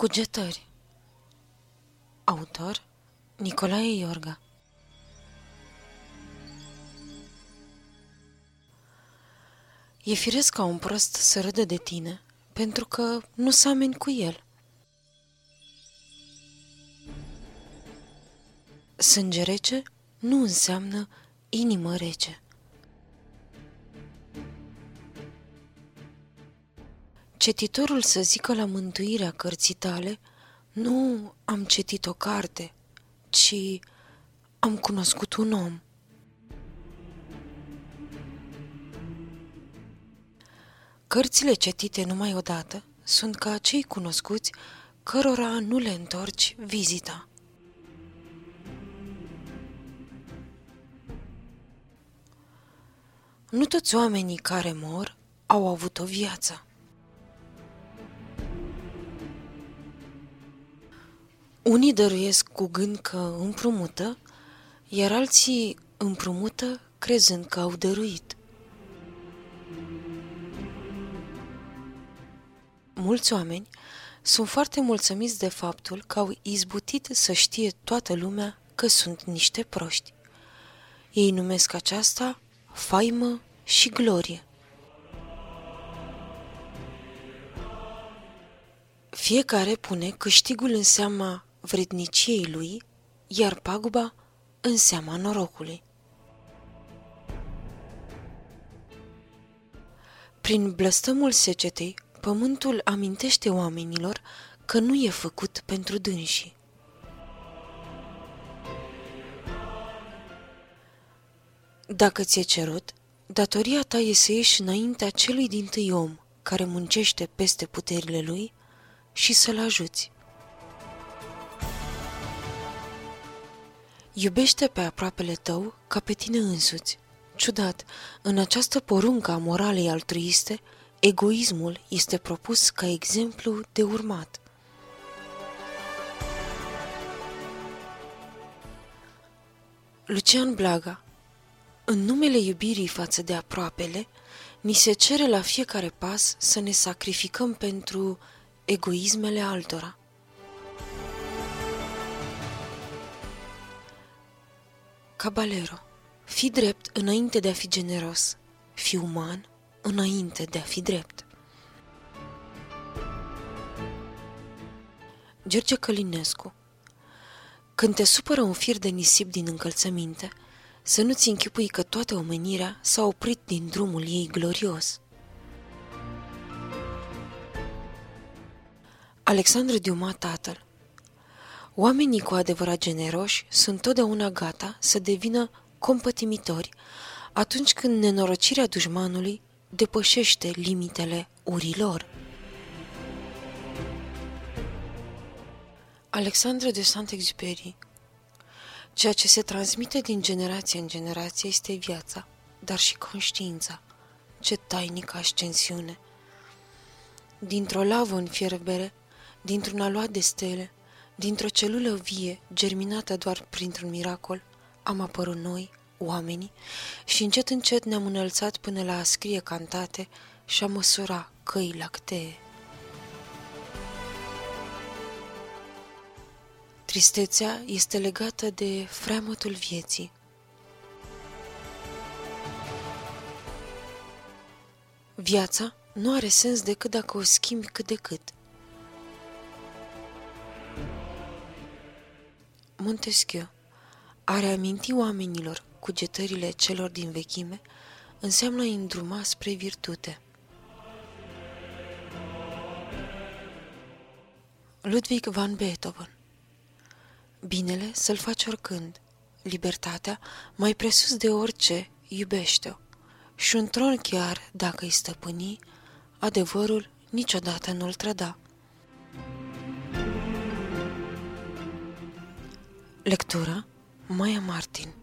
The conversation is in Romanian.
Cugetări Autor Nicolae Iorga E firesc ca un prost să râdă de tine, pentru că nu sameni cu el. Sânge rece nu înseamnă inimă rece. Cetitorul să zică la mântuirea cărții tale, nu am citit o carte, ci am cunoscut un om. Cărțile citite numai odată sunt ca cei cunoscuți cărora nu le întorci vizita. Nu toți oamenii care mor au avut o viață. Unii dăruiesc cu gând că împrumută, iar alții împrumută crezând că au dăruit. Mulți oameni sunt foarte mulțumiți de faptul că au izbutit să știe toată lumea că sunt niște proști. Ei numesc aceasta faimă și glorie. Fiecare pune câștigul în seama vredniciei lui, iar paguba în seama norocului. Prin blăstămul secetei, pământul amintește oamenilor că nu e făcut pentru dânsii. Dacă ți-e cerut, datoria ta e să ieși înaintea celui din tâi om care muncește peste puterile lui și să-l ajuți. Iubește pe aproapele tău ca pe tine însuți. Ciudat, în această poruncă a moralei altruiste, egoismul este propus ca exemplu de urmat. Lucian Blaga În numele iubirii față de aproapele, ni se cere la fiecare pas să ne sacrificăm pentru egoismele altora. Caballero, fi drept înainte de a fi generos, fi uman înainte de a fi drept. George Călinescu Când te supără un fir de nisip din încălțăminte, să nu-ți închipui că toată omenirea s-a oprit din drumul ei glorios. Alexandru Diuma tatăl Oamenii cu adevărat generoși sunt totdeauna gata să devină compătimitori atunci când nenorocirea dușmanului depășește limitele urilor. Alexandre de Saint-Exupéry Ceea ce se transmite din generație în generație este viața, dar și conștiința. Ce tainică ascensiune! Dintr-o lavă în fierbere, dintr-un aluat de stele, Dintr-o celulă vie, germinată doar printr-un miracol, am apărut noi, oamenii, și încet încet ne-am înălțat până la a scrie cantate și a măsura căi lactee. Tristețea este legată de freamătul vieții. Viața nu are sens decât dacă o schimbi cât de cât – Montesquieu a reaminti oamenilor cugetările celor din vechime înseamnă a îndruma spre virtute. Ludwig van Beethoven Binele să-l faci oricând, libertatea, mai presus de orice, iubește-o. Și un tron chiar, dacă îi stăpâni, adevărul niciodată nu-l trăda. Lectura Maia Martin